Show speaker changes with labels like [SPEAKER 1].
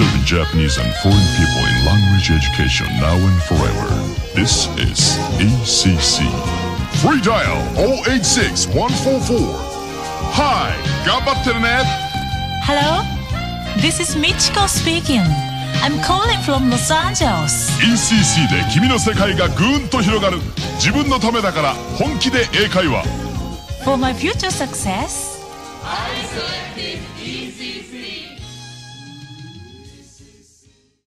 [SPEAKER 1] Serving Japanese and foreign people in language education now and forever. This is ECC. Free dial 086 144. Hi, 頑張ってるね
[SPEAKER 2] Hello? This is Michiko speaking. I'm calling from Los Angeles.
[SPEAKER 1] ECC で君の世界がぐーんと広がる。自分のためだから本気で英会話。
[SPEAKER 2] For my future success,